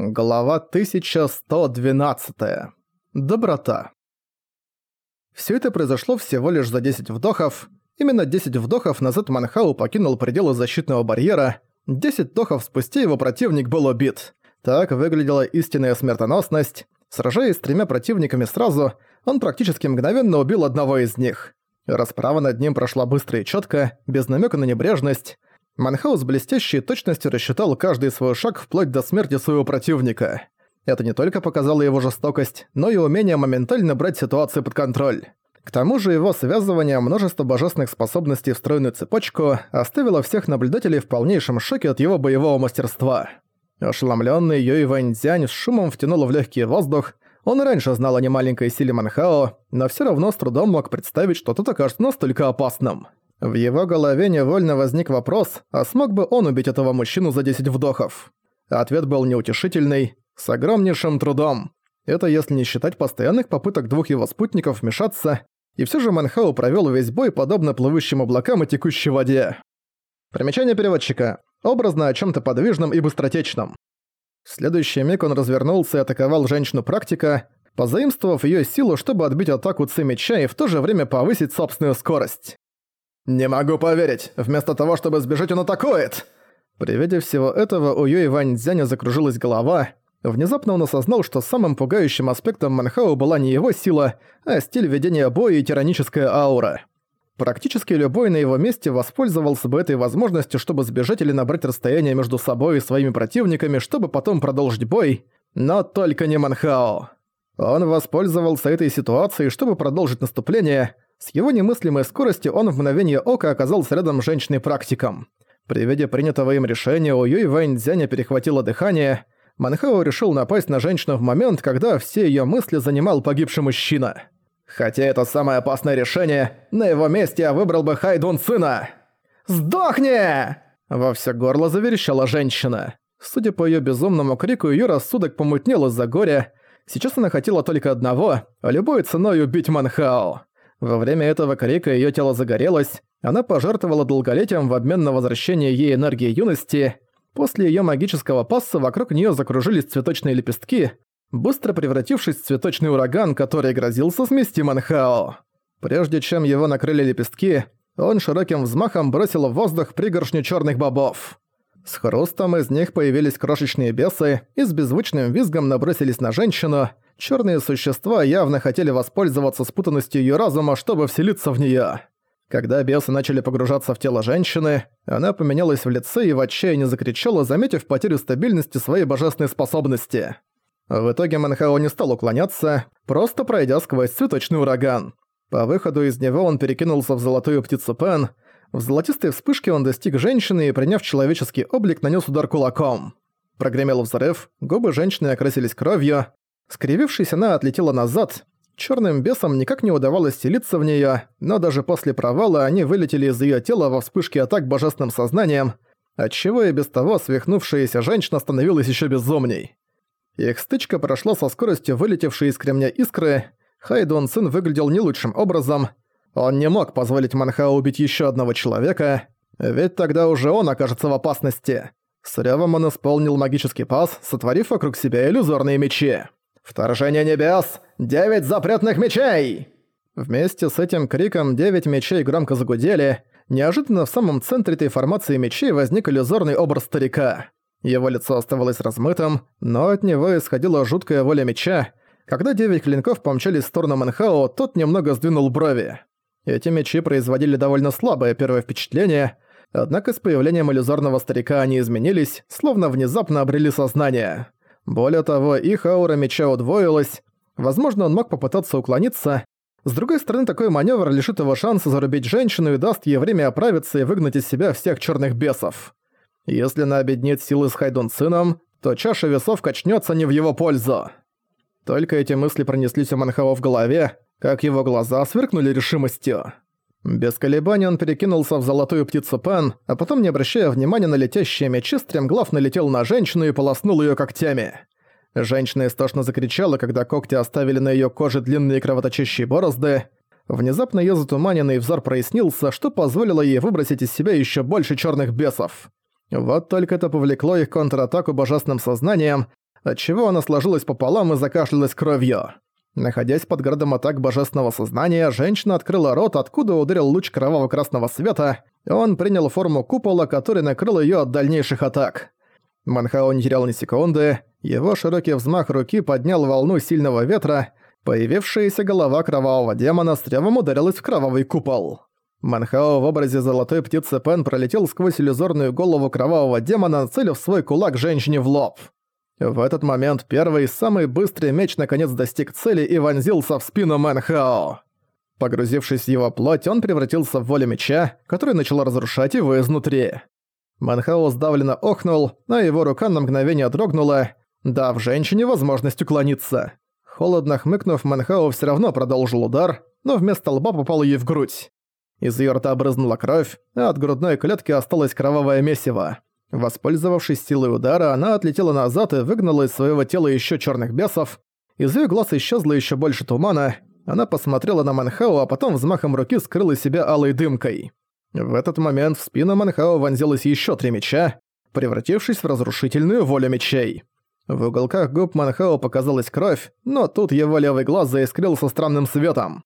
Глава 1112. Доброта. Все это произошло всего лишь за 10 вдохов. Именно 10 вдохов назад Манхау покинул пределы защитного барьера. 10 вдохов спустя его противник был убит. Так выглядела истинная смертоносность. Сражаясь с тремя противниками сразу, он практически мгновенно убил одного из них. Расправа над ним прошла быстро и четко, без намека на небрежность. Манхаус блестящей точностью рассчитал каждый свой шаг вплоть до смерти своего противника. Это не только показало его жестокость, но и умение моментально брать ситуацию под контроль. К тому же его связывание множества божественных способностей в стройную цепочку оставило всех наблюдателей в полнейшем шоке от его боевого мастерства. Ошеломлённый Юй Вэньцзянь с шумом втянул в легкий воздух. Он раньше знал о немаленькой силе Манхао, но все равно с трудом мог представить, что тот окажется настолько опасным. В его голове невольно возник вопрос, а смог бы он убить этого мужчину за 10 вдохов? Ответ был неутешительный, с огромнейшим трудом. Это если не считать постоянных попыток двух его спутников вмешаться, и все же Манхау провел весь бой подобно плывущим облакам и текущей воде. Примечание переводчика. Образно о чем то подвижном и быстротечном. В следующий миг он развернулся и атаковал женщину-практика, позаимствовав ее силу, чтобы отбить атаку Ци меча и в то же время повысить собственную скорость. «Не могу поверить! Вместо того, чтобы сбежать, он атакует!» При виде всего этого у Юй Ваньцзяня закружилась голова. Внезапно он осознал, что самым пугающим аспектом Манхао была не его сила, а стиль ведения боя и тираническая аура. Практически любой на его месте воспользовался бы этой возможностью, чтобы сбежать или набрать расстояние между собой и своими противниками, чтобы потом продолжить бой, но только не Манхао. Он воспользовался этой ситуацией, чтобы продолжить наступление, с его немыслимой скоростью он в мгновение ока оказался рядом с женщиной-практиком. При виде принятого им решения у Юй Вэньцзяня перехватило дыхание. Манхао решил напасть на женщину в момент, когда все ее мысли занимал погибший мужчина. Хотя это самое опасное решение, на его месте я выбрал бы Хайдун сына. «Сдохни!» Во все горло заверещала женщина. Судя по ее безумному крику, ее рассудок помутнел из-за горя. Сейчас она хотела только одного – любой ценой убить Манхао. Во время этого крика её тело загорелось, она пожертвовала долголетием в обмен на возвращение ей энергии юности. После её магического пасса вокруг неё закружились цветочные лепестки, быстро превратившись в цветочный ураган, который грозился смести Манхао. Прежде чем его накрыли лепестки, он широким взмахом бросил в воздух пригоршню чёрных бобов. С хрустом из них появились крошечные бесы и с беззвучным визгом набросились на женщину – Черные существа явно хотели воспользоваться спутанностью ее разума, чтобы вселиться в нее. Когда бесы начали погружаться в тело женщины, она поменялась в лице и в отчаянии закричала, заметив потерю стабильности своей божественной способности. В итоге Манхао не стал уклоняться, просто пройдя сквозь цветочный ураган. По выходу из него он перекинулся в золотую птицу Пен. В золотистой вспышке он достиг женщины и, приняв человеческий облик, нанес удар кулаком. Прогремел взрыв, губы женщины окрасились кровью, Скривившись, она отлетела назад. Черным бесам никак не удавалось селиться в нее, но даже после провала они вылетели из ее тела во вспышке атак божественным сознанием, отчего и без того свихнувшаяся женщина становилась еще безумней. Их стычка прошла со скоростью вылетевшей из кремня искры. Хайдун сын выглядел не лучшим образом. Он не мог позволить Манхау убить еще одного человека, ведь тогда уже он окажется в опасности. С ревом он исполнил магический пас, сотворив вокруг себя иллюзорные мечи. «Вторжение небес! Девять запретных мечей!» Вместе с этим криком девять мечей громко загудели. Неожиданно в самом центре этой формации мечей возник иллюзорный образ старика. Его лицо оставалось размытым, но от него исходила жуткая воля меча. Когда девять клинков помчались в сторону Манхао, тот немного сдвинул брови. Эти мечи производили довольно слабое первое впечатление, однако с появлением иллюзорного старика они изменились, словно внезапно обрели сознание. Более того, их аура меча удвоилась. Возможно, он мог попытаться уклониться. С другой стороны, такой маневр лишит его шанса зарубить женщину и даст ей время оправиться и выгнать из себя всех черных бесов. Если она обеднит силы с Хайдун сыном, то чаша весов качнется не в его пользу. Только эти мысли пронеслись у Манхао в голове, как его глаза сверкнули решимостью. Без колебаний он перекинулся в золотую птицу Пен, а потом, не обращая внимания на летящие мечи, стремглав налетел на женщину и полоснул ее когтями. Женщина истошно закричала, когда когти оставили на ее коже длинные кровоточащие борозды. Внезапно ее затуманенный взор прояснился, что позволило ей выбросить из себя еще больше черных бесов. Вот только это повлекло их контратаку божественным сознанием, отчего она сложилась пополам и закашлялась кровью. Находясь под градом атак божественного сознания, женщина открыла рот, откуда ударил луч кроваво-красного света, и он принял форму купола, который накрыл её от дальнейших атак. Манхао не терял ни секунды, его широкий взмах руки поднял волну сильного ветра, появившаяся голова кровавого демона с ревом ударилась в кровавый купол. Манхао в образе золотой птицы Пен пролетел сквозь иллюзорную голову кровавого демона, нацелив свой кулак женщине в лоб. В этот момент первый, самый быстрый меч наконец достиг цели и вонзился в спину Мэнхао. Погрузившись в его плоть, он превратился в волю меча, который начал разрушать его изнутри. Манхао сдавленно охнул, а его рука на мгновение дрогнула, дав женщине возможность уклониться. Холодно хмыкнув, Манхао все равно продолжил удар, но вместо лба попал ей в грудь. Из её рта брызнула кровь, а от грудной клетки осталось кровавое месиво. Воспользовавшись силой удара, она отлетела назад и выгнала из своего тела еще черных бесов. Из ее глаз исчезло еще больше тумана. Она посмотрела на Манхао, а потом взмахом руки скрыла себя алой дымкой. В этот момент в спину Манхао вонзилось еще три меча, превратившись в разрушительную волю мечей. В уголках губ Манхао показалась кровь, но тут его левый глаз заискрился странным светом.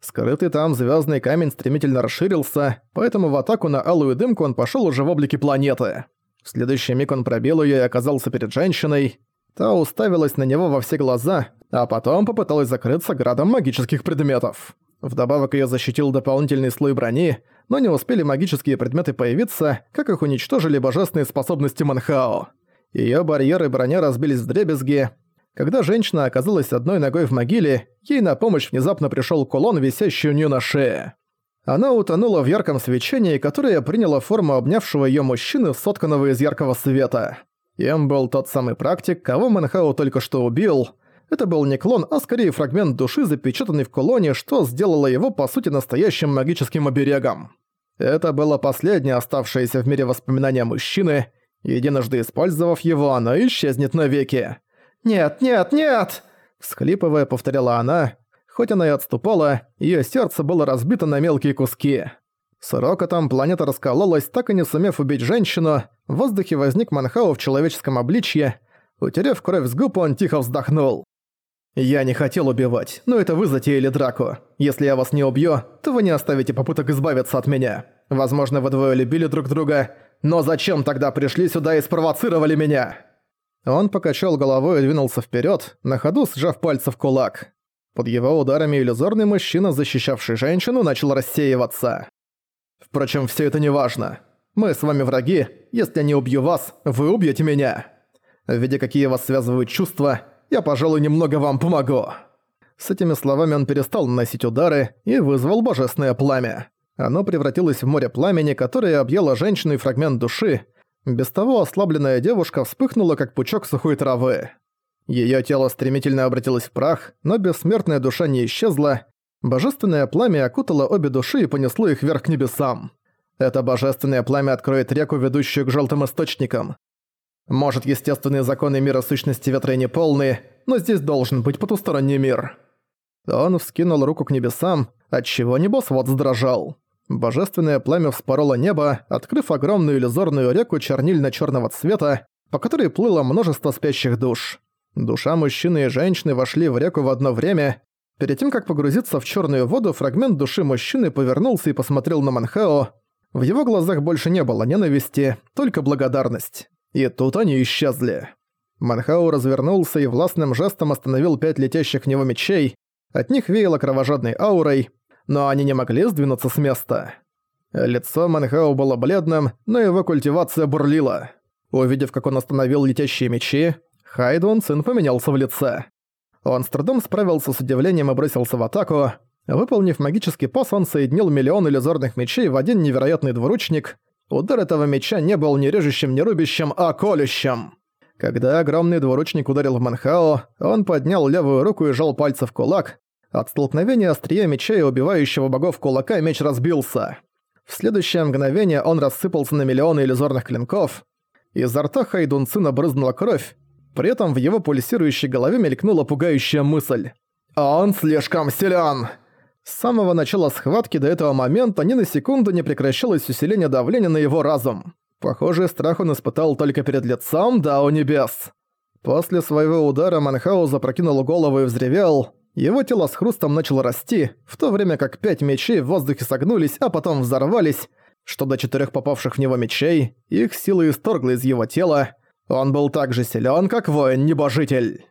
Скрытый там звездный камень стремительно расширился, поэтому в атаку на алую дымку он пошел уже в облике планеты. В следующий миг он пробил ее и оказался перед женщиной. Та уставилась на него во все глаза, а потом попыталась закрыться градом магических предметов. Вдобавок ее защитил дополнительный слой брони, но не успели магические предметы появиться, как их уничтожили божественные способности Манхао. Её барьеры и броня разбились в дребезги. Когда женщина оказалась одной ногой в могиле, ей на помощь внезапно пришёл кулон, висящий у неё на шее. Она утонула в ярком свечении, которое приняло форму обнявшего её мужчины, сотканного из яркого света. Им был тот самый практик, кого Манхау только что убил. Это был не клон, а скорее фрагмент души, запечатанный в кулоне, что сделало его, по сути, настоящим магическим оберегом. Это было последнее оставшееся в мире воспоминание мужчины. Единожды использовав его, оно исчезнет навеки. «Нет, нет, нет!» Всхлипывая, повторяла она, Хоть она и отступала, её сердце было разбито на мелкие куски. С рокотом планета раскололась, так и не сумев убить женщину, в воздухе возник Манхау в человеческом обличье. Утерев кровь с губ, он тихо вздохнул. «Я не хотел убивать, но это вы затеяли драку. Если я вас не убью, то вы не оставите попыток избавиться от меня. Возможно, вы двое любили друг друга, но зачем тогда пришли сюда и спровоцировали меня?» Он покачал головой и двинулся вперед, на ходу сжав пальцы в кулак. Под его ударами иллюзорный мужчина, защищавший женщину, начал рассеиваться. Впрочем, все это не важно. Мы с вами враги. Если я не убью вас, вы убьете меня. Видя, какие вас связывают чувства, я, пожалуй, немного вам помогу». С этими словами он перестал наносить удары и вызвал божественное пламя. Оно превратилось в море пламени, которое объяло женщину и фрагмент души. Без того ослабленная девушка вспыхнула, как пучок сухой травы. Её тело стремительно обратилось в прах, но бессмертная душа не исчезла. Божественное пламя окутало обе души и понесло их вверх к небесам. Это божественное пламя откроет реку, ведущую к жёлтым источникам. Может, естественные законы мира сущности ветра и неполные, но здесь должен быть потусторонний мир. Он вскинул руку к небесам, отчего небосвод задрожал. Божественное пламя вспороло небо, открыв огромную иллюзорную реку чернильно-чёрного цвета, по которой плыло множество спящих душ. Душа мужчины и женщины вошли в реку в одно время. Перед тем, как погрузиться в черную воду, фрагмент души мужчины повернулся и посмотрел на Манхао. В его глазах больше не было ненависти, только благодарность. И тут они исчезли. Манхао развернулся и властным жестом остановил пять летящих в него мечей. От них веяло кровожадной аурой, но они не могли сдвинуться с места. Лицо Манхао было бледным, но его культивация бурлила. Увидев, как он остановил летящие мечи, Хайдун Цин поменялся в лице. Он с трудом справился с удивлением и бросился в атаку. Выполнив магический пас, он соединил миллион иллюзорных мечей в один невероятный двуручник. Удар этого меча не был ни режущим, ни рубящим, а колющим. Когда огромный двуручник ударил в Манхао, он поднял левую руку и жал пальцы в кулак. От столкновения острия меча и убивающего богов кулака меч разбился. В следующее мгновение он рассыпался на миллионы иллюзорных клинков. Изо рта Хайдунцина брызнула кровь, при этом в его пульсирующей голове мелькнула пугающая мысль. «Он слишком силен!» С самого начала схватки до этого момента ни на секунду не прекращалось усиление давления на его разум. Похоже, страх он испытал только перед лицом Дао Небес. После своего удара Манхау запрокинул голову и взревел. Его тело с хрустом начало расти, в то время как пять мечей в воздухе согнулись, а потом взорвались, что до четырех попавших в него мечей, их силы исторгла из его тела. Он был так же силен, как воин-небожитель.